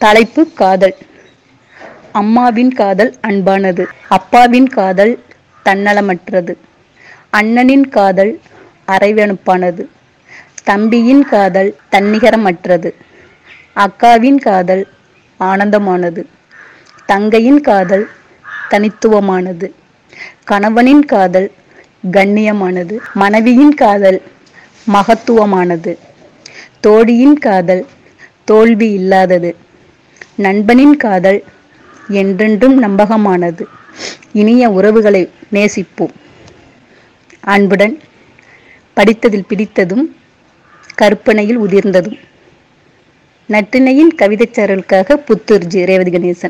தலைப்பு காதல். அம்மாவின் காதல் அன்பானது அப்பாவின் காதல் தன்னலமற்றது. அண்ணனின் காதல் அரைவனுப்பானது தம்பியின் காதல் தன்னிகரமற்றது. அக்காவின் காதல் ஆனந்தமானது தங்கையின் காதல் தனித்துவமானது. கணவனின் காதல் கண்ணியமானது மனைவியின் காதல் மகத்துவமானது. தோழியின் காதல் தோல்வி இல்லாதது. நண்பனின் காதல் என்றென்றும் நம்பகமானது. இனிய உறவுகளை நேசிப்போம். அன்புடன் படித்ததில் பிடித்ததும் கற்பனையில் உதிர்ந்ததும். நற்றினையின் கவிதைச் சாரலுக்காக புத்தூர் ஜி ரேவதி கணேசன்.